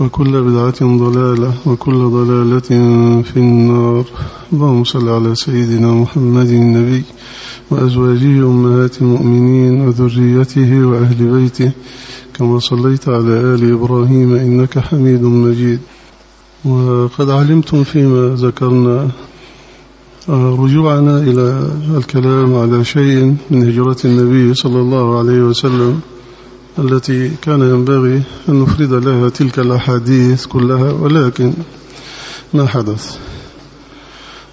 وكل بدعة ضلالة وكل ضلالة في النار. اللهم صل على سيدنا محمد النبي وأزواجه أمهات المؤمنين وذريته وأهل بيته. كما صليت على آل إبراهيم إنك حميد مجيد. وقد علمتم فيما ذكرنا. رجوعنا إلى الكلام على شيء من هجرة النبي صلى الله عليه وسلم. التي كان ينبغي أن نفرد لها تلك الأحاديث كلها ولكن ما حدث؟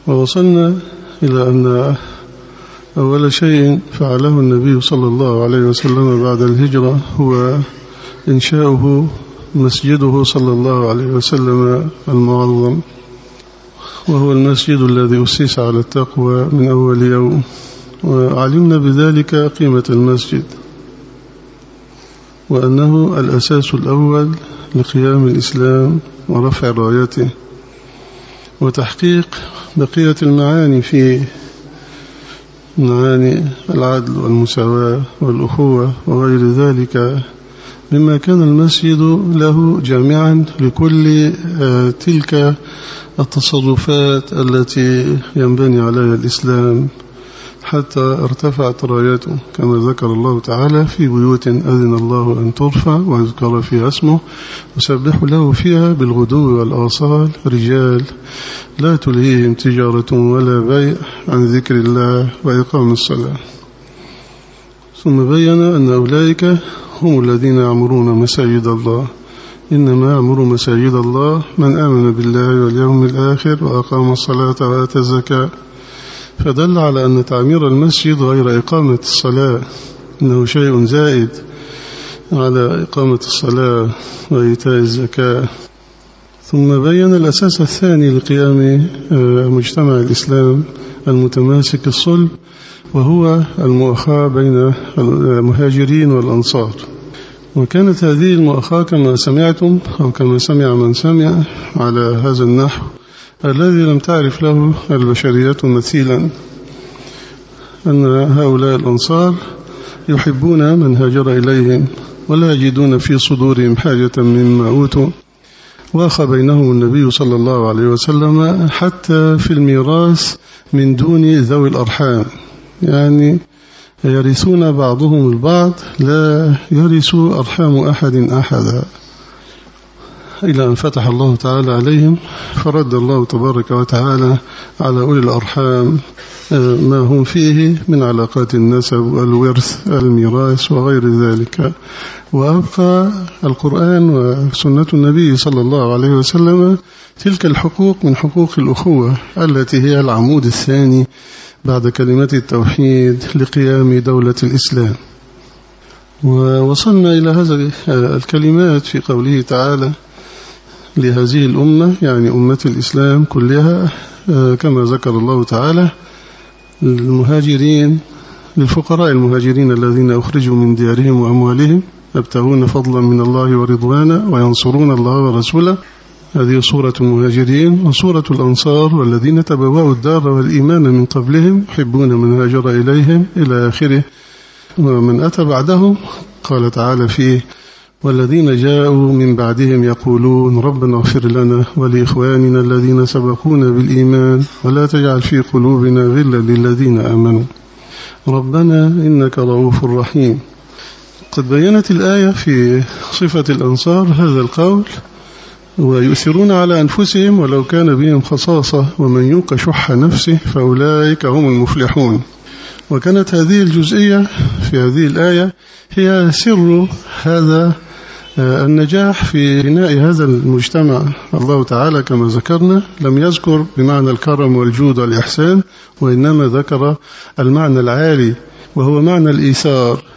ووصلنا إلى أن أول شيء فعله النبي صلى الله عليه وسلم بعد الهجرة هو إنشاؤه مسجده صلى الله عليه وسلم المعظم وهو المسجد الذي أسس على التقوى من أول يوم وعلمنا بذلك قيمة المسجد. وأنه الأساس الأول لقيام الإسلام ورفع رايته وتحقيق بقية المعاني في معاني العدل والمساواة والأخوة وغير ذلك مما كان المسجد له جامعا لكل تلك التصرفات التي ينبني عليها الإسلام. حتى ارتفعت رايته كما ذكر الله تعالى في بيوت أذن الله أن ترفع ويذكر فيها اسمه وسبح له فيها بالغدو والآصال. رجال لا تلهيهم تجارة ولا بيع عن ذكر الله وإقام الصلاة. ثم بين أن أولئك هم الذين يعمرون مساجد الله. إنما يعمر مساجد الله من آمن بالله واليوم الآخر وأقام الصلاة وآتى الزكاة. فدل على أن تعمير المسجد غير إقامة الصلاة إنه شيء زائد على إقامة الصلاة وإيتاء الزكاة. ثم بين الأساس الثاني لقيام مجتمع الإسلام المتماسك الصلب وهو المؤخاة بين المهاجرين والأنصار. وكانت هذه المؤخاة كما سمعتم أو كما سمع من سمع على هذا النحو الذي لم تعرف له البشرية مثيلا أن هؤلاء الأنصار يحبون من هاجر إليهم ولا يجدون في صدورهم حاجة مما أوتوا. واخى بينهم النبي صلى الله عليه وسلم حتى في الميراث من دون ذوي الأرحام. يعني يرثون بعضهم البعض لا يرث أرحام أحد أحدا. إلى أن فتح الله تعالى عليهم فرد الله تبارك وتعالى على أولي الأرحام ما هم فيه من علاقات النسب والورث الميراث وغير ذلك. وأبقى القرآن وسنة النبي صلى الله عليه وسلم تلك الحقوق من حقوق الأخوة التي هي العمود الثاني بعد كلمة التوحيد لقيام دولة الإسلام. ووصلنا إلى هذه الكلمات في قوله تعالى لهذه الأمة يعني أمة الإسلام كلها كما ذكر الله تعالى للمهاجرين للفقراء المهاجرين الذين أخرجوا من ديارهم وأموالهم يبتغون فضلا من الله ورضوانا وينصرون الله ورسوله. هذه سورة المهاجرين وسورة الأنصار والذين تبوأوا الدار والإيمان من قبلهم يحبون من هاجر إليهم إلى آخره. ومن أتى بعده قال تعالى فيه والذين جاءوا من بعدهم يقولون ربنا اغفر لنا ولإخواننا الذين سبقونا بالإيمان ولا تجعل في قلوبنا غلا للذين آمنوا. ربنا إنك رؤوف رحيم. قد بينت الآية في صفة الأنصار هذا القول ويؤثرون على أنفسهم ولو كان بهم خصاصة ومن يوق شح نفسه فأولئك هم المفلحون. وكانت هذه الجزئية في هذه الآية هي سر هذا النجاح في بناء هذا المجتمع الله تعالى كما ذكرنا لم يذكر بمعنى الكرم والجود والإحسان وإنما ذكر المعنى العالي وهو معنى الإيثار. آه،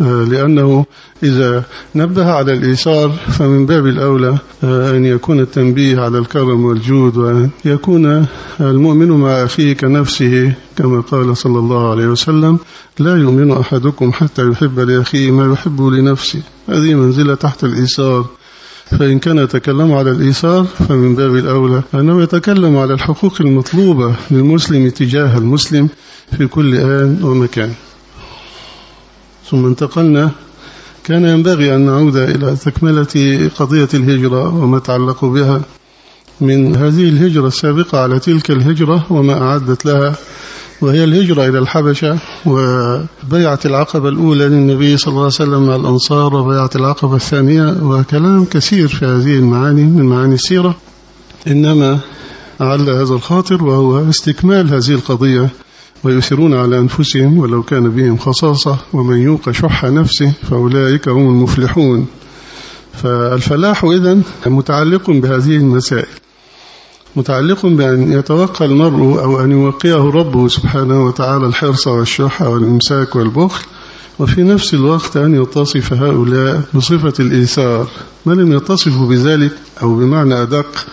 لأنه إذا نبه على الإيثار فمن باب الأولى آه، أن يكون التنبيه على الكرم والجود وأن يكون المؤمن مع أخيه كنفسه كما قال صلى الله عليه وسلم لا يؤمن أحدكم حتى يحب لأخيه ما يحب لنفسه. هذه منزلة تحت الإيثار. فإن كان يتكلم على الإيثار فمن باب الأولى أنه يتكلم على الحقوق المطلوبة للمسلم تجاه المسلم في كل آن ومكان. ثم انتقلنا كان ينبغي أن نعود إلى تكملة قضية الهجرة وما تعلق بها. من هذه الهجرة السابقة على تلك الهجرة وما أعدت لها وهي الهجرة إلى الحبشة وبيعة العقبة الأولى للنبي صلى الله عليه وسلم مع الأنصار وبيعة العقبة الثانية وكلام كثير في هذه المعاني من معاني السيرة. إنما أعلى هذا الخاطر وهو استكمال هذه القضية. ويؤثرون على أنفسهم ولو كان بهم خصاصة ومن يوق شح نفسه فأولئك هم المفلحون. فالفلاح إذن متعلق بهذه المسائل. متعلق بأن يتوقع المرء أو أن يوقيه ربه سبحانه وتعالى الحرص والشح والإمساك والبخل وفي نفس الوقت أن يتصف هؤلاء بصفة الإيثار. ما لم يتصفوا بذلك أو بمعنى أدق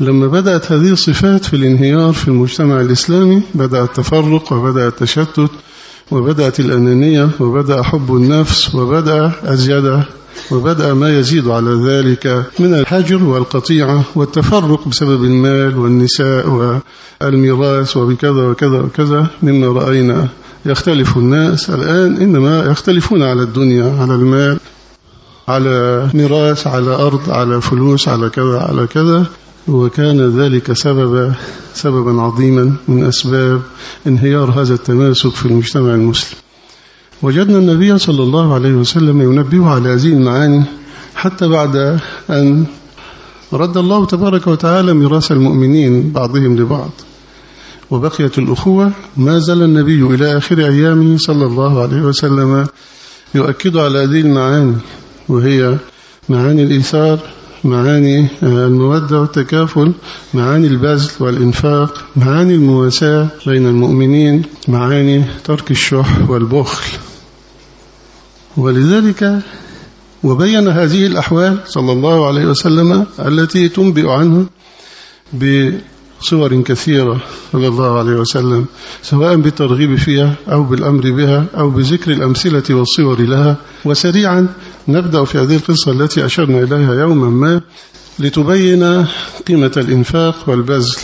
لما بدأت هذه الصفات في الانهيار في المجتمع الإسلامي بدأ التفرق وبدأ التشتت وبدأت الأنانية وبدأ حب النفس وبدأ الزيادة وبدأ ما يزيد على ذلك من الحجر والقطيعة والتفرق بسبب المال والنساء والميراث وبكذا وكذا وكذا مما رأينا يختلف الناس الآن إنما يختلفون على الدنيا على المال على ميراث على أرض على فلوس على كذا على كذا. وكان ذلك سبب سببا عظيما من أسباب انهيار هذا التماسك في المجتمع المسلم. وجدنا النبي صلى الله عليه وسلم ينبه على هذه المعاني حتى بعد أن رد الله تبارك وتعالى ميراث المؤمنين بعضهم لبعض. وبقيت الأخوة ما زال النبي إلى آخر أيامه صلى الله عليه وسلم يؤكد على هذه المعاني وهي معاني الإيثار معاني المودة والتكافل معاني البذل والإنفاق معاني المواساة بين المؤمنين معاني ترك الشح والبخل. ولذلك وبين هذه الأحوال صلى الله عليه وسلم التي تنبئ عنه بصور كثيرة صلى الله عليه وسلم سواء بالترغيب فيها أو بالأمر بها أو بذكر الأمثلة والصور لها وسريعا نبدأ في هذه القصة التي أشرنا إليها يوما ما لتبين قيمة الإنفاق والبذل.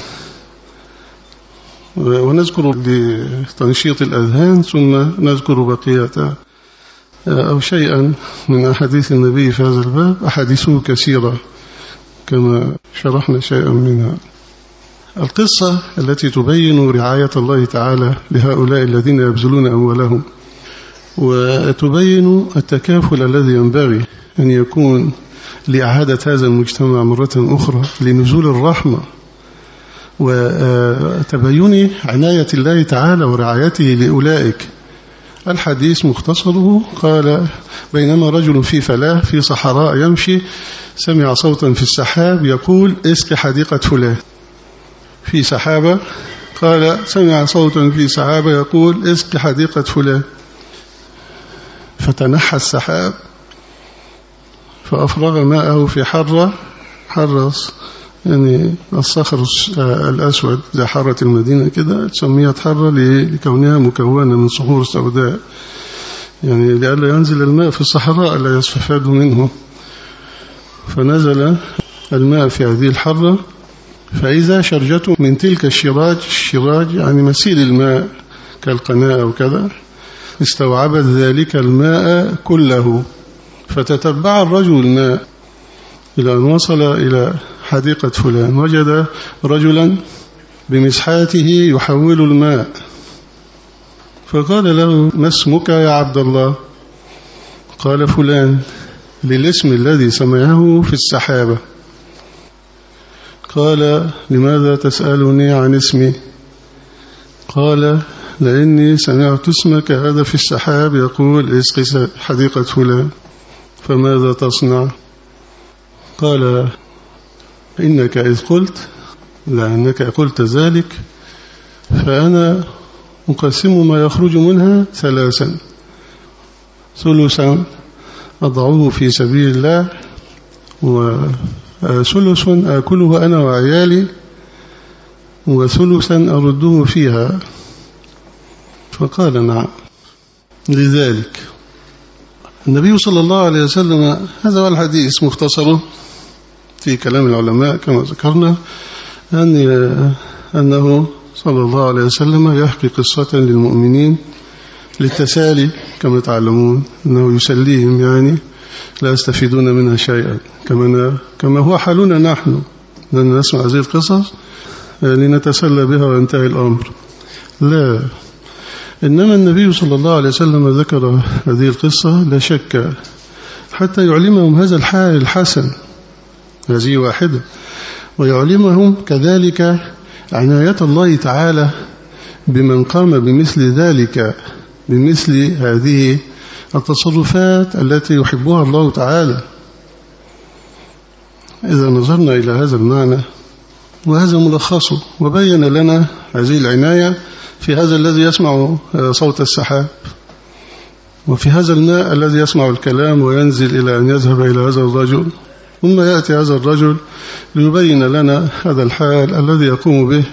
ونذكر لتنشيط الأذهان ثم نذكر بقية أو شيئا من أحاديث النبي في هذا الباب. أحاديثه كثيرة كما شرحنا شيئا منها. القصة التي تبين رعاية الله تعالى لهؤلاء الذين يبذلون أموالهم. وتبين التكافل الذي ينبغي أن يكون لإعادة هذا المجتمع مرة أخرى لنزول الرحمة وتبين عناية الله تعالى ورعايته لأولئك. الحديث مختصره قال بينما رجل في فلاة في صحراء يمشي سمع صوتا في السحاب يقول إسق حديقة فلان. في سحابة قال سمع صوتا في سحابة يقول إسق حديقة فلان. فتنحى السحاب فأفرغ ماءه في حرة حرص يعني الصخر الأسود زي حارة المدينة كده سميت حرة لكونها مكونة من صخور سوداء. يعني لئلا ينزل الماء في الصحراء لا يستفاد منه. فنزل الماء في هذه الحرة فإذا شرجته من تلك الشراج الشراج يعني مسيل الماء كالقناة أو كذا استوعبت ذلك الماء كله. فتتبع الرجل الماء. إلى أن وصل إلى حديقة فلان. وجد رجلا بمسحاته يحول الماء. فقال له ما اسمك يا عبد الله؟ قال فلان. للاسم الذي سمعه في السحابة. قال لماذا تسألني عن اسمي؟ قال لأني سمعت اسمك هذا في السحاب يقول اسقي حديقة فلان فماذا تصنع؟ قال إنك إذ قلت لأنك قلت ذلك فأنا أقسم ما يخرج منها ثلاثا. ثلثا أضعه في سبيل الله وثلث آكله أنا وعيالي وثلثا أرده فيها. فقال نعم. لذلك النبي صلى الله عليه وسلم هذا هو الحديث مختصره في كلام العلماء كما ذكرنا أن أنه صلى الله عليه وسلم يحكي قصة للمؤمنين للتسالي كما تعلمون أنه يسليهم يعني لا يستفيدون منها شيئا. كما, كما هو حالنا نحن. أن نسمع هذه القصص لنتسلى بها وينتهي الأمر. لا. إنما النبي صلى الله عليه وسلم ذكر هذه القصة لا شك حتى يعلمهم هذا الحال الحسن هذه واحدة ويعلمهم كذلك عناية الله تعالى بمن قام بمثل ذلك بمثل هذه التصرفات التي يحبها الله تعالى. إذا نظرنا إلى هذا المعنى وهذا ملخصه وبين لنا هذه العناية في هذا الذي يسمع صوت السحاب. وفي هذا الماء الذي يسمع الكلام وينزل إلى أن يذهب إلى هذا الرجل. ثم يأتي هذا الرجل ليبين لنا هذا الحال الذي يقوم به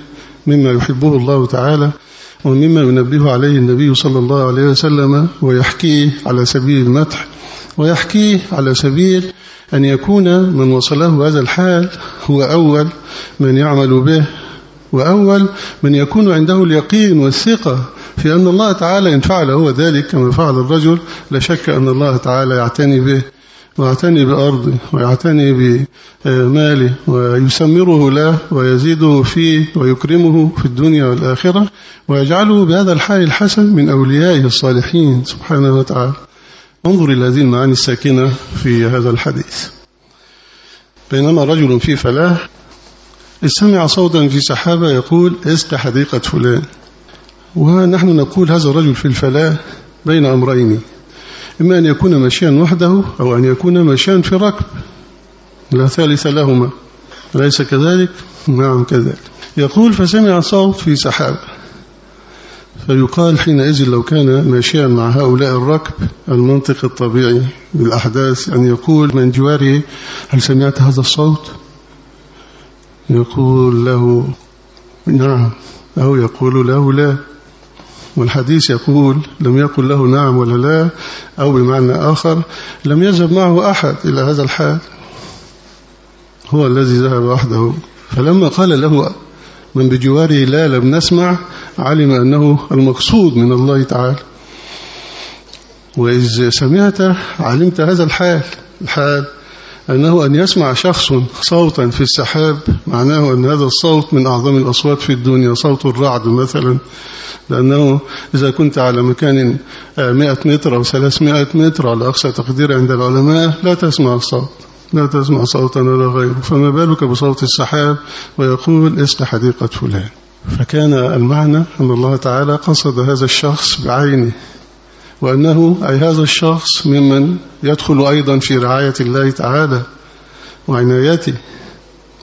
مما يحبه الله تعالى ومما ينبه عليه النبي صلى الله عليه وسلم ويحكيه على سبيل المدح ويحكيه على سبيل أن يكون من وصله هذا الحال هو أول من يعمل به وأول من يكون عنده اليقين والثقة في أن الله تعالى إن فعل هو ذلك كما فعل الرجل لا شك أن الله تعالى يعتني به ويعتني بأرضه ويعتني بماله ويسمره له ويزيده فيه ويكرمه في الدنيا والآخرة ويجعله بهذا الحال الحسن من أوليائه الصالحين سبحانه وتعالى. انظر إلى هذه المعاني الساكنة في هذا الحديث. بينما رجل في فلاح استمع صوتا في سحابة يقول اسق حديقة فلان؟ ونحن نقول هذا الرجل في الفلاح بين أمرين إما أن يكون مشيا وحده أو أن يكون مشيا في ركب. لا ثالث لهما. أليس كذلك؟ نعم كذلك. يقول فسمع صوت في سحاب فيقال حينئذ لو كان ماشيا مع هؤلاء الركب المنطق الطبيعي بالأحداث أن يقول من جواره هل سمعت هذا الصوت؟ يقول له نعم أو يقول له لا. والحديث يقول لم يقل له نعم ولا لا أو بمعنى آخر لم يذهب معه أحد إلى هذا الحال. هو الذي ذهب وحده. فلما قال له من بجواره لا لم نسمع علم أنه المقصود من الله تعالى. وإذ سمعت علمت هذا الحال الحال أنه أن يسمع شخص صوتا في السحاب معناه أن هذا الصوت من أعظم الأصوات في الدنيا صوت الرعد مثلا. لأنه إذا كنت على مكان 100 متر أو 300 متر على أقصى تقدير عند العلماء لا تسمع الصوت. لا تسمع صوتا ولا غيره. فما بالك بصوت السحاب ويقول اسم حديقة فلان فكان المعنى أن الله تعالى قصد هذا الشخص بعينه. وأنه أي هذا الشخص ممن يدخل أيضا في رعاية الله تعالى وعنايته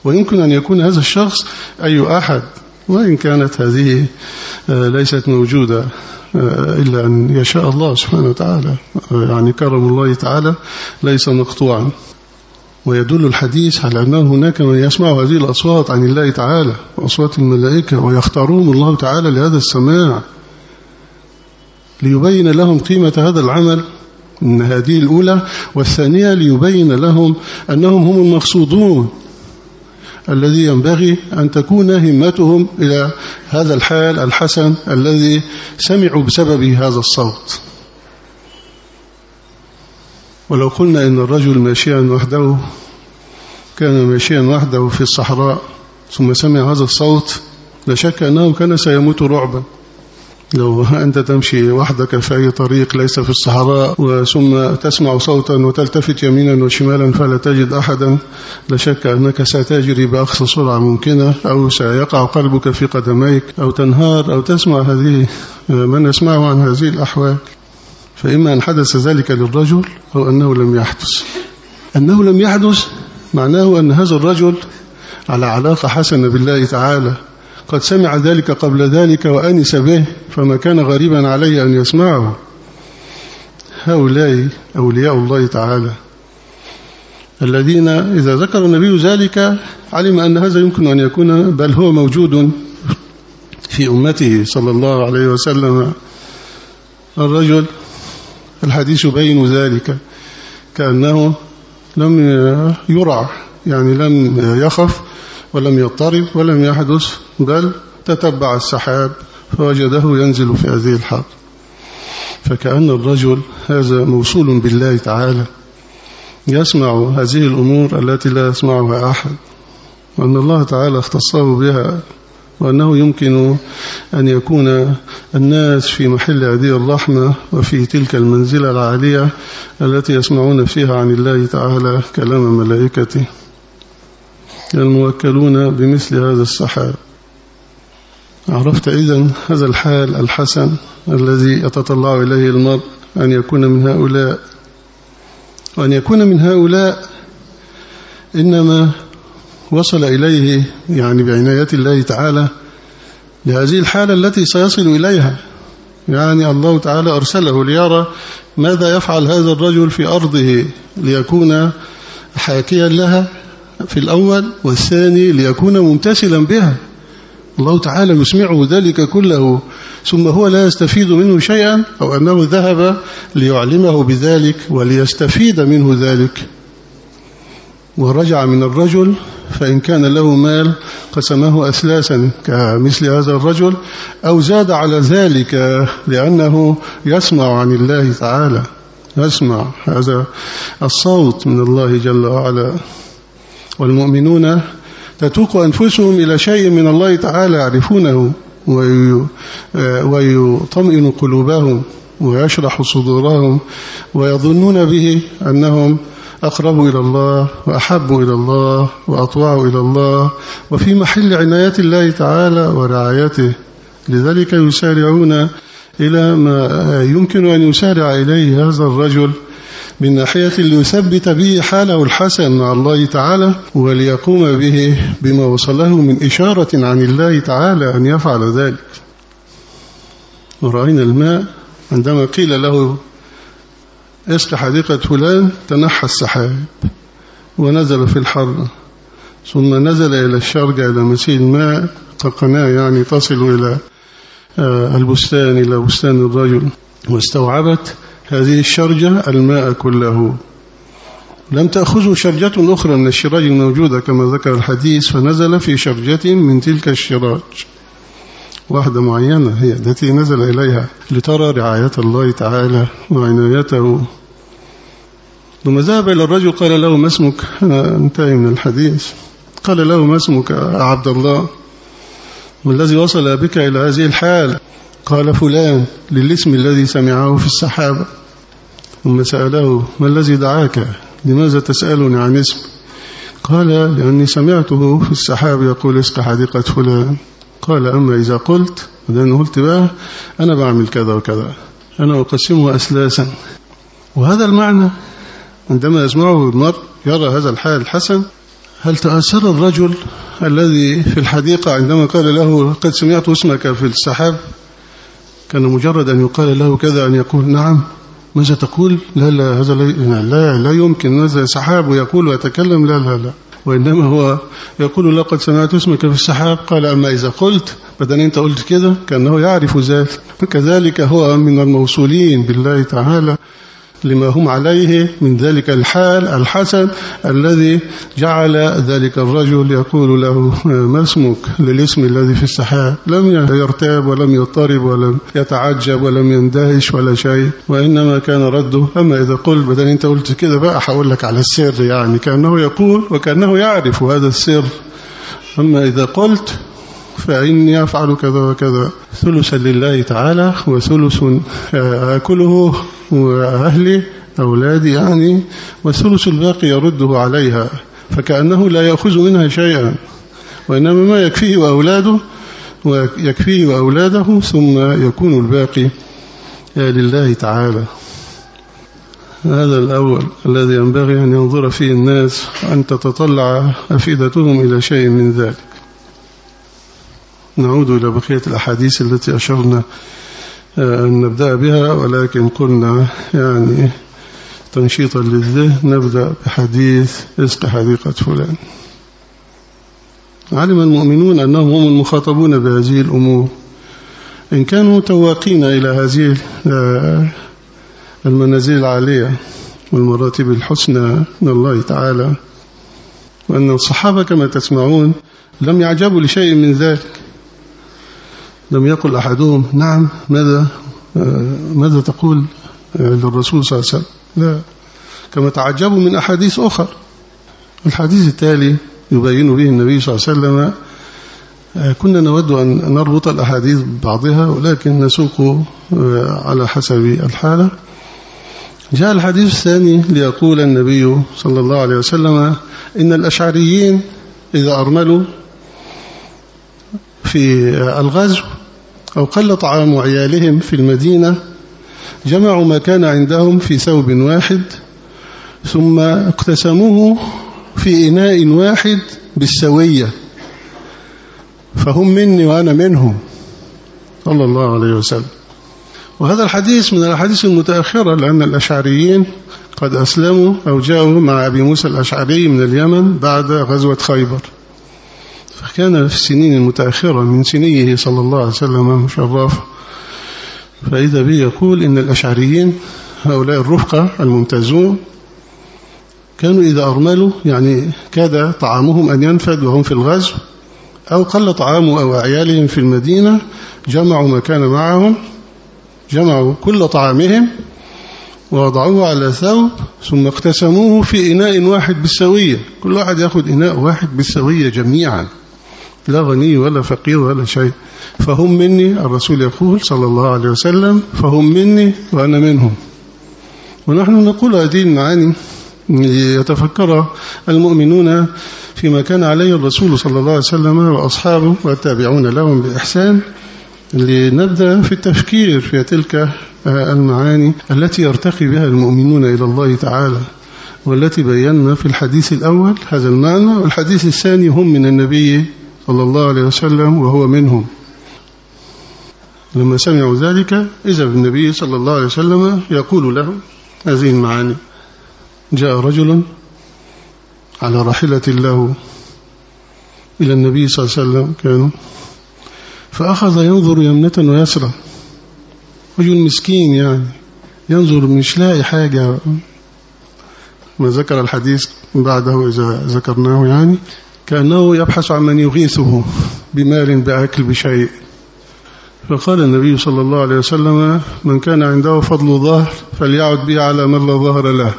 ويمكن أن يكون هذا الشخص أي أحد وإن كانت هذه ليست موجودة إلا أن يشاء الله سبحانه وتعالى. يعني كرم الله تعالى ليس مقطوعا. ويدل الحديث على أنه هناك من يسمع هذه الأصوات عن الله تعالى وأصوات الملائكة ويختارون الله تعالى لهذا السماع. ليبين لهم قيمة هذا العمل. من هذه الأولى والثانية ليبين لهم أنهم هم المقصودون الذي ينبغي أن تكون همتهم إلى هذا الحال الحسن الذي سمعوا بسببه هذا الصوت. ولو قلنا إن الرجل ماشيا وحده كان ماشيا وحده في الصحراء ثم سمع هذا الصوت لا شك أنه كان سيموت رعبا. لو أنت تمشي وحدك في أي طريق ليس في الصحراء وثم تسمع صوتا وتلتفت يمينا وشمالا فلا تجد أحدا لا شك أنك ستجري بأقصى سرعة ممكنة أو سيقع قلبك في قدميك أو تنهار أو تسمع هذه ما نسمعه عن هذه الأحوال. فإما أن حدث ذلك للرجل أو أنه لم يحدث. أنه لم يحدث معناه أن هذا الرجل على علاقة حسنة بالله تعالى. قد سمع ذلك قبل ذلك وأنس به فما كان غريبا عليه أن يسمعه. هؤلاء أولياء الله تعالى. الذين إذا ذكر النبي ذلك علم أن هذا يمكن أن يكون بل هو موجود في أمته صلى الله عليه وسلم. الرجل الحديث يبين ذلك كأنه لم يرع يعني لم يخف ولم يضطرب ولم يحدث بل تتبع السحاب فوجده ينزل في هذه الحال فكأن الرجل هذا موصول بالله تعالى. يسمع هذه الأمور التي لا يسمعها أحد. وأن الله تعالى اختصه بها وأنه يمكن أن يكون الناس في محل هذه الرحمة وفي تلك المنزلة العالية التي يسمعون فيها عن الله تعالى كلام ملائكته. الموكلون بمثل هذا السحاب عرفت إذن هذا الحال الحسن الذي يتطلع إليه المرء أن يكون من هؤلاء. وأن يكون من هؤلاء إنما وصل إليه يعني بعناية الله تعالى لهذه الحالة التي سيصل إليها. يعني الله تعالى أرسله ليرى ماذا يفعل هذا الرجل في أرضه ليكون حاكيا لها. في الأول والثاني ليكون ممتثلا بها. الله تعالى يسمعه ذلك كله ثم هو لا يستفيد منه شيئا أو أنه ذهب ليعلمه بذلك وليستفيد منه ذلك. ورجع من الرجل فإن كان له مال قسمه أثلاثا كمثل هذا الرجل أو زاد على ذلك لأنه يسمع عن الله تعالى. يسمع هذا الصوت من الله جل وعلا. والمؤمنون تتوق أنفسهم إلى شيء من الله تعالى يعرفونه ويطمئن قلوبهم ويشرح صدورهم ويظنون به أنهم أقربوا إلى الله وأحبوا إلى الله وأطوعوا إلى الله وفي محل عناية الله تعالى ورعايته. لذلك يسارعون إلى ما يمكن أن يسارع إليه هذا الرجل من ناحية ليثبت به حاله الحسن مع الله تعالى وليقوم به بما وصله من إشارة عن الله تعالى أن يفعل ذلك. ورأينا الماء عندما قيل له اسق حديقة فلان تنحى السحاب ونزل في الحر. ثم نزل إلى الشرجة إلى مسيل الماء. كقناة يعني تصل إلى البستان إلى بستان الرجل. واستوعبت هذه الشرجة الماء كله. لم تأخذه شرجة أخرى من الشراج الموجودة كما ذكر الحديث فنزل في شرجة من تلك الشراج. واحدة معينة هي التي نزل إليها لترى رعاية الله تعالى وعنايته. ثم ذهب إلى الرجل قال له ما اسمك؟ أنتهي من الحديث. قال له ما اسمك عبد الله؟ والذي وصل بك إلى هذه الحال. قال فلان للاسم الذي سمعه في السحابة. ثم سأله ما الذي دعاك؟ لماذا تسألني عن اسم؟ قال لأني سمعته في السحاب يقول اسق حديقة فلان. قال أما إذا قلت وذن قلت بقى أنا بعمل كذا وكذا. أنا أقسمه أسلاسا. وهذا المعنى عندما يسمعه المرء يرى هذا الحال الحسن. هل تأثر الرجل الذي في الحديقة عندما قال له قد سمعت اسمك في السحاب؟ كان مجرد أن يقال له كذا أن يقول نعم ماذا تقول لا لا هذا لا لا, لا يمكن هذا سحاب ويقول ويتكلم لا لا لا. وإنما هو يقول لقد سمعت اسمك في السحاب قال أما إذا قلت بدل أنت قلت كده كأنه يعرف ذلك. فكذلك هو من الموصولين بالله تعالى. لما هم عليه من ذلك الحال الحسن الذي جعل ذلك الرجل يقول له ما اسمك؟ للاسم الذي في السحاب لم يرتاب ولم يضطرب ولم يتعجب ولم يندهش ولا شيء وإنما كان رده. أما إذا قلت بدل أنت قلت كده بقى هقول لك على السر يعني. كأنه يقول وكأنه يعرف هذا السر. أما إذا قلت فإني أفعل كذا وكذا. ثلثا لله تعالى وثلث آكله وأهلي أولادي يعني والثلث الباقي يرده عليها. فكأنه لا يأخذ منها شيئا وإنما ما يكفيه وأولاده ويكفيه وأولاده ثم يكون الباقي لله تعالى. هذا الأول الذي ينبغي أن ينظر فيه الناس أن تتطلع أفئدتهم إلى شيء من ذلك. نعود إلى بقية الأحاديث التي أشرنا أن نبدأ بها ولكن قلنا يعني تنشيطا للذهن نبدأ بحديث رزق حديقة فلان. علم المؤمنون أنهم هم المخاطبون بهذه الأمور. إن كانوا تواقين إلى هذه المنازل العالية والمراتب الحسنى من الله تعالى وأن الصحابة كما تسمعون لم يعجبوا لشيء من ذلك. لم يقل أحدهم نعم ماذا ماذا تقول للرسول صلى الله عليه وسلم؟ لا. كما تعجبوا من أحاديث أخر. الحديث التالي يبين به النبي صلى الله عليه وسلم كنا نود أن نربط الأحاديث ببعضها ولكن نسوق على حسب الحالة. جاء الحديث الثاني ليقول النبي صلى الله عليه وسلم إن الأشعريين إذا أرملوا في الغزو أو قل طعام عيالهم في المدينة جمعوا ما كان عندهم في ثوب واحد ثم اقتسموه في إناء واحد بالسوية فهم مني وأنا منهم. صلى الله عليه وسلم. وهذا الحديث من الأحاديث المتأخرة لأن الأشعريين قد أسلموا أو جاءوا مع أبي موسى الأشعري من اليمن بعد غزوة خيبر. فكان في السنين المتأخرة من سنيه صلى الله عليه وسلم مشرف فإذا به يقول إن الأشعريين هؤلاء الرفقة الممتازون كانوا إذا أرملوا يعني كاد طعامهم أن ينفد وهم في الغزو أو قل طعام أو عيالهم في المدينة جمعوا ما كان معهم جمعوا كل طعامهم ووضعوه على ثوب ثم اقتسموه في إناء واحد بالسوية. كل واحد يأخذ إناء واحد بالسوية جميعا. لا غني ولا فقير ولا شيء. فهم مني الرسول يقول صلى الله عليه وسلم فهم مني وأنا منهم. ونحن نقول هذه المعاني يتفكر المؤمنون فيما كان عليه الرسول صلى الله عليه وسلم وأصحابه والتابعون لهم بإحسان لنبدأ في التفكير في تلك المعاني التي يرتقي بها المؤمنون إلى الله تعالى والتي بينا في الحديث الأول هذا المعنى والحديث الثاني هم من النبي صلى الله عليه وسلم وهو منهم. لما سمعوا ذلك إذا بالنبي صلى الله عليه وسلم يقول لهم هذه المعاني. جاء رجل على راحلة له إلى النبي صلى الله عليه وسلم كانوا فأخذ ينظر يمنة ويسرى رجل مسكين يعني ينظر مش لاقي حاجة. ما ذكر الحديث بعده إذا ذكرناه يعني. كأنه يبحث عن من يغيثه بمال بأكل بشيء. فقال النبي صلى الله عليه وسلم من كان عنده فضل ظهر فليعد به على من لا ظهر له.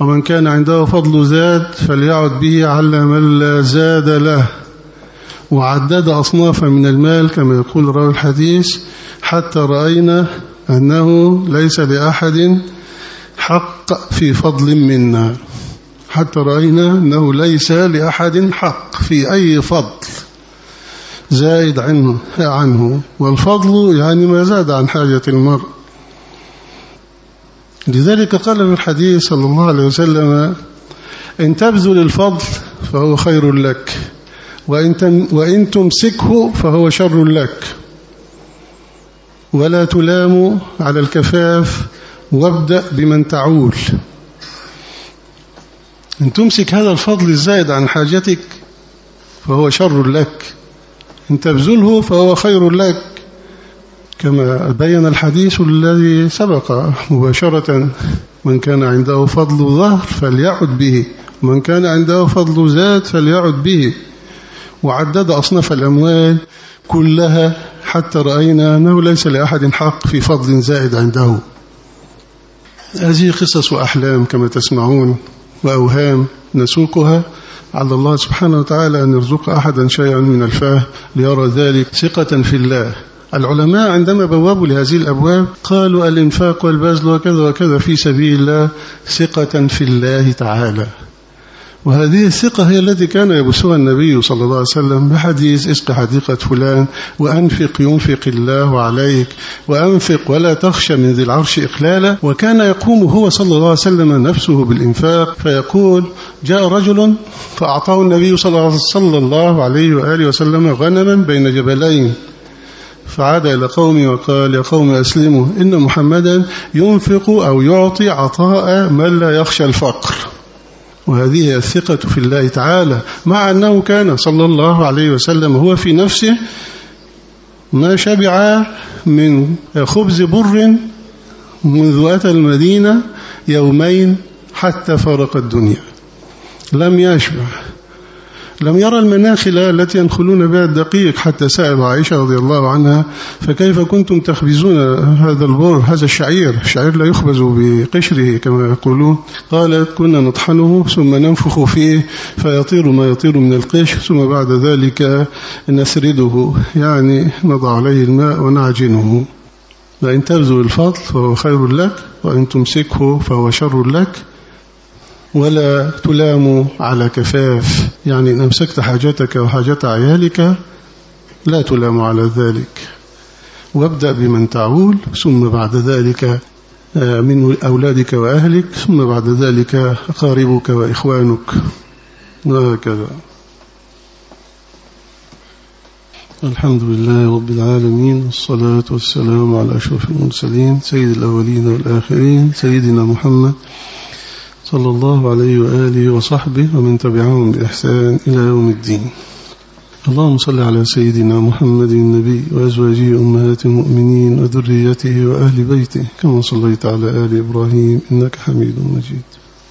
ومن كان عنده فضل زاد فليعد به على من لا زاد له. وعدد أصنافا من المال كما يقول راوي الحديث حتى رأينا أنه ليس لأحد حق في فضل منا. حتى رأينا أنه ليس لأحد حق في أي فضل. زائد عنه, عنه. والفضل يعني ما زاد عن حاجة المرء. لذلك قال في الحديث صلى الله عليه وسلم إن تبذل الفضل فهو خير لك وإن, وإن تمسكه فهو شر لك. ولا تلام على الكفاف وابدأ بمن تعول. إن تمسك هذا الفضل الزائد عن حاجتك فهو شر لك. إن تبذله فهو خير لك كما بين الحديث الذي سبق مباشرة من كان عنده فضل ظهر فليعد به ومن كان عنده فضل زاد فليعد به. وعدد أصناف الأموال كلها حتى رأينا أنه ليس لأحد حق في فضل زائد عنده. هذه قصص وأحلام كما تسمعون. وأوهام نسوقها. على الله سبحانه وتعالى أن يرزق أحدا شيئا من الفاه ليرى ذلك ثقة في الله. العلماء عندما بوابوا لهذه الأبواب قالوا الإنفاق والبذل وكذا وكذا في سبيل الله ثقة في الله تعالى. وهذه الثقة هي التي كان يبثها النبي صلى الله عليه وسلم بحديث اسق حديقة فلان وأنفق ينفق الله عليك وأنفق ولا تخشى من ذي العرش إقلالا. وكان يقوم هو صلى الله عليه وسلم نفسه بالإنفاق فيقول جاء رجل فأعطاه النبي صلى الله عليه وآله وسلم غنما بين جبلين. فعاد إلى قومه وقال يا قوم أسلموا إن محمدا ينفق أو يعطي عطاء من لا يخشى الفقر. وهذه الثقة في الله تعالى مع أنه كان صلى الله عليه وسلم هو في نفسه ما شبع من خبز بر منذ أتى المدينة يومين حتى فرق الدنيا. لم يشبع. لم يرى المناخل التي ينخلون بها الدقيق حتى سأل عائشة رضي الله عنها فكيف كنتم تخبزون هذا البر هذا الشعير؟ الشعير لا يخبز بقشره كما يقولون. قالت كنا نطحنه ثم ننفخ فيه فيطير ما يطير من القشر ثم بعد ذلك نسرده. يعني نضع عليه الماء ونعجنه. وإن تبذل الفضل فهو خير لك وإن تمسكه فهو شر لك. ولا تلام على كفاف. يعني إن أمسكت حاجتك وحاجة عيالك لا تلام على ذلك. وابدأ بمن تعول ثم بعد ذلك آه، من أولادك وأهلك ثم بعد ذلك أقاربك وإخوانك. وهكذا. الحمد لله رب العالمين والصلاة والسلام على أشرف المرسلين سيد الأولين والآخرين سيدنا محمد صلى الله عليه وآله وصحبه ومن تبعهم بإحسان إلى يوم الدين. اللهم صل على سيدنا محمد النبي وأزواجه أمهات المؤمنين وذريته وأهل بيته كما صليت على آل إبراهيم إنك حميد مجيد.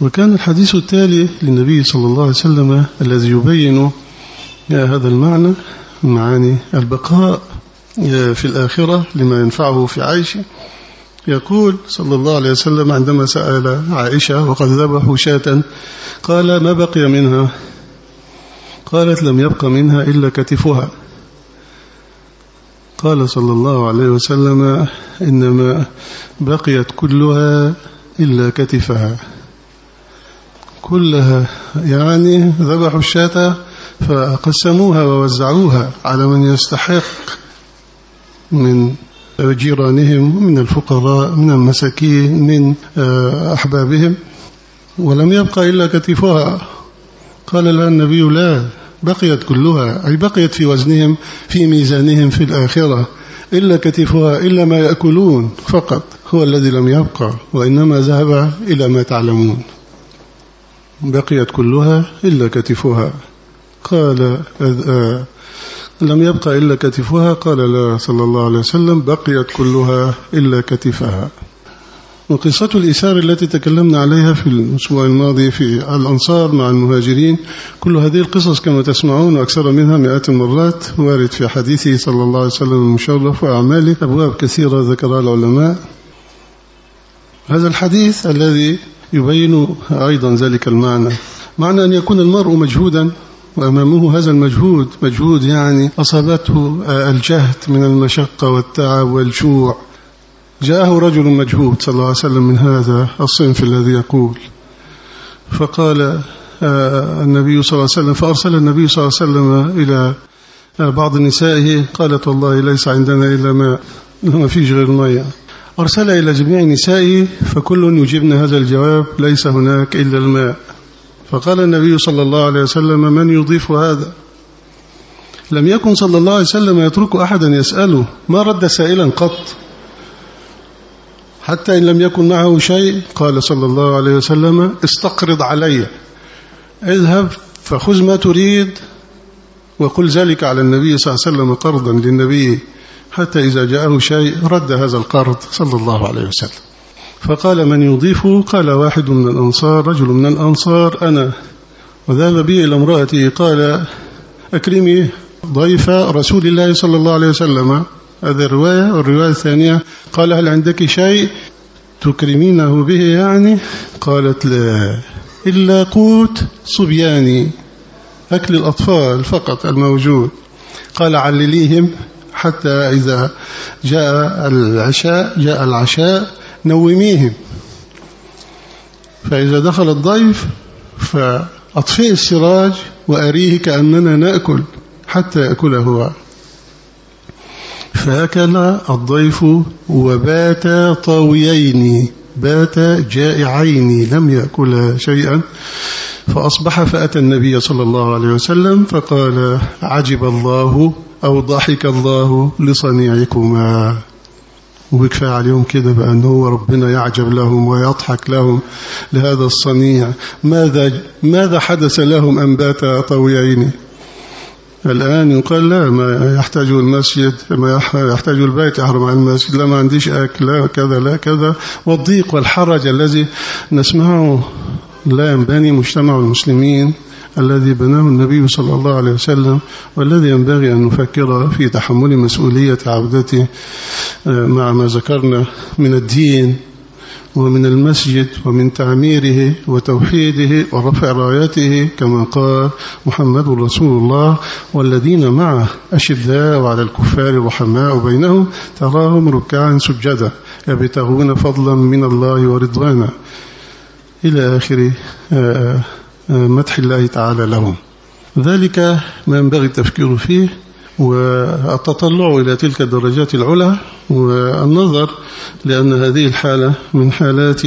وكان الحديث التالي للنبي صلى الله عليه وسلم الذي يبين هذا المعنى معاني البقاء في الآخرة لما ينفعه في عيشه. يقول صلى الله عليه وسلم عندما سأل عائشة وقد ذبحوا شاة قال ما بقي منها؟ قالت لم يبق منها إلا كتفها. قال صلى الله عليه وسلم إنما بقيت كلها إلا كتفها. كلها يعني ذبحوا الشاة فقسموها ووزعوها على من يستحق من جيرانهم من الفقراء من المساكين من آه، أحبابهم ولم يبقى إلا كتفها قال لها النبي لا بقيت كلها أي بقيت في وزنهم في ميزانهم في الآخرة إلا كتفها إلا ما يأكلون فقط هو الذي لم يبقى وإنما ذهب إلى ما تعلمون. بقيت كلها إلا كتفها قال آه، لم يبقى إلا كتفها قال لا صلى الله عليه وسلم بقيت كلها إلا كتفها. وقصة الإسار التي تكلمنا عليها في الأسبوع الماضي في الأنصار مع المهاجرين كل هذه القصص كما تسمعون أكثر منها مئات المرات وارد في حديثه صلى الله عليه وسلم المشرف وأعماله أبواب كثيرة ذكرها العلماء. هذا الحديث الذي يبين أيضا ذلك المعنى معنى أن يكون المرء مجهودا وأمامه هذا المجهود مجهود يعني أصابته الجهد من المشقة والتعب والجوع. جاءه رجل مجهود صلى الله عليه وسلم من هذا الصنف الذي يقول. فقال آه، النبي صلى الله عليه وسلم فأرسل النبي صلى الله عليه وسلم إلى بعض نسائه قالت والله ليس عندنا إلا ماء ما فيش غير ماء أرسل إلى جميع نسائه فكل يجيبن هذا الجواب ليس هناك إلا الماء. فقال النبي صلى الله عليه وسلم من يضيف هذا؟ لم يكن صلى الله عليه وسلم يترك أحدا يسأله ما رد سائلا قط. حتى إن لم يكن معه شيء قال صلى الله عليه وسلم استقرض علي اذهب فخذ ما تريد وقل ذلك على النبي صلى الله عليه وسلم قرضا للنبي حتى إذا جاءه شيء رد هذا القرض صلى الله عليه وسلم. فقال من يضيفه قال واحد من الأنصار رجل من الأنصار أنا. وذهب به إلى امرأته قال أكرمي ضيف رسول الله صلى الله عليه وسلم. هذه الرواية. والرواية الثانية قال هل عندك شيء تكرمينه به يعني؟ قالت لا إلا قوت صبياني أكل الأطفال فقط الموجود. قال علليهم حتى إذا جاء العشاء جاء العشاء نوميهم. فإذا دخل الضيف فأطفئ السراج وأريه كأننا نأكل حتى يأكله هو. فأكل الضيف وبات طاويين بات جائعين لم يأكل شيئا. فأصبح فأتى النبي صلى الله عليه وسلم فقال عجب الله أو ضحك الله لصنيعكما. وبكفى عليهم كده بأنه ربنا يعجب لهم ويضحك لهم لهذا الصنيع. ماذا ماذا حدث لهم أن بات طويعين؟ الآن يقال لا ما يحتاج المسجد ما يحتاج البيت يحرم عن المسجد لا ما عنديش أكل لا كذا لا كذا. والضيق والحرج الذي نسمعه لا ينبني مجتمع المسلمين الذي بناه النبي صلى الله عليه وسلم والذي ينبغي أن نفكر في تحمل مسؤولية عودته آه، مع ما ذكرنا من الدين ومن المسجد ومن تعميره وتوحيده ورفع رايته كما قال محمد رسول الله والذين معه أشداء وعلى الكفار رحماء بينهم تراهم ركعا سجدا يبتغون فضلا من الله ورضوانا. إلى آخر آه، مدح الله تعالى لهم. ذلك ما ينبغي التفكير فيه والتطلع إلى تلك الدرجات العلى والنظر لأن هذه الحالة من حالات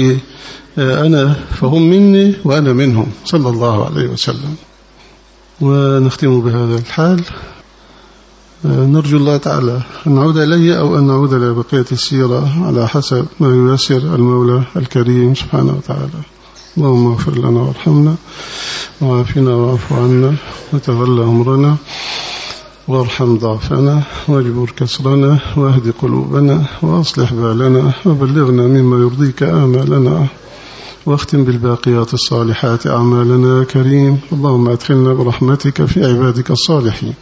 آه، أنا فهم مني وأنا منهم صلى الله عليه وسلم. ونختم بهذا الحال. نرجو الله تعالى أن نعود إليه أو أن نعود إلى بقية السيرة على حسب ما ييسر المولى الكريم سبحانه وتعالى. اللهم اغفر لنا وارحمنا وعافنا واعف عنا وتولى أمرنا وارحم ضعفنا واجبر كسرنا واهد قلوبنا وأصلح بالنا وبلغنا مما يرضيك آمالنا. واختم بالباقيات الصالحات أعمالنا كريم اللهم أدخلنا برحمتك في عبادك الصالحين.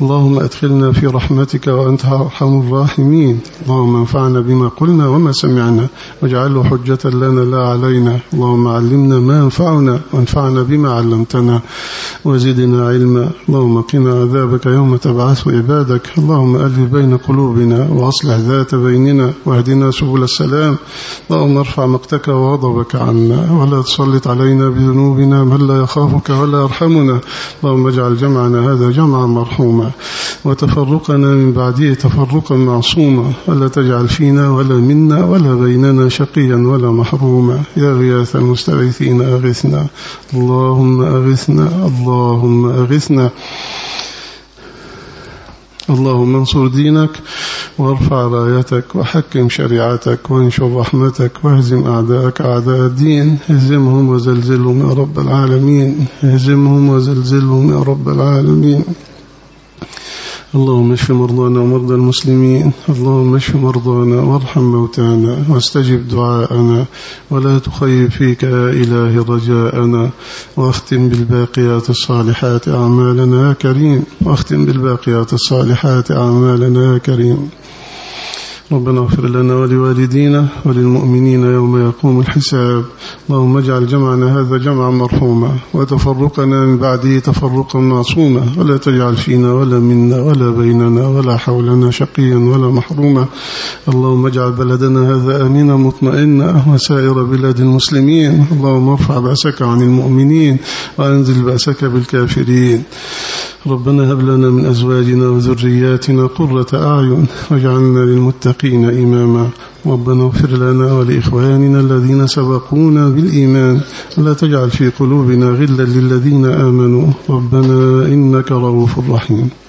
اللهم أدخلنا في رحمتك وأنت أرحم الراحمين. اللهم انفعنا بما قلنا وما سمعنا. واجعله حجة لنا لا علينا. اللهم علمنا ما ينفعنا وانفعنا بما علمتنا. وزدنا علما. اللهم قنا عذابك يوم تبعث عبادك. اللهم ألف بين قلوبنا وأصلح ذات بيننا واهدنا سبل السلام. اللهم ارفع مقتك وغضبك عنا ولا تسلط علينا بذنوبنا من لا يخافك ولا يرحمنا. اللهم اجعل جمعنا هذا جمعا مرحوما وتفرقنا من بعده تفرقا معصوما. ولا تجعل فينا ولا منا ولا بيننا شقيا ولا محروما. يا غياث المستغيثين أغثنا. اللهم أغثنا. اللهم أغثنا. اللهم انصر دينك وارفع رايتك وحكم شريعتك وانشر رحمتك واهزم أعداءك. أعداء الدين اهزمهم وزلزلهم يا رب العالمين. اهزمهم وزلزلهم يا رب العالمين. اللهم اشف مرضانا ومرضى المسلمين. اللهم اشف مرضانا وارحم موتانا واستجب دعاءنا ولا تخيب فيك يا إله رجاءنا. واختم بالباقيات الصالحات أعمالنا كريم. واختم بالباقيات الصالحات أعمالنا كريم. ربنا اغفر لنا ولوالدينا وللمؤمنين يوم يقوم الحساب. اللهم اجعل جمعنا هذا جمعا مرحوما وتفرقنا من بعده تفرقا معصوما. ولا تجعل فينا ولا منا ولا بيننا ولا حولنا شقيا ولا محروما. اللهم اجعل بلدنا هذا آمنا مطمئنا وسائر بلاد المسلمين. اللهم ارفع بأسك عن المؤمنين وأنزل بأسك بالكافرين. ربنا هب لنا من أزواجنا وذرياتنا قرة أعين واجعلنا للمتقين إماما. ربنا اغفر لنا ولإخواننا الذين سبقونا بالإيمان. لا تجعل في قلوبنا غلا للذين آمنوا. ربنا إنك رؤوف رحيم.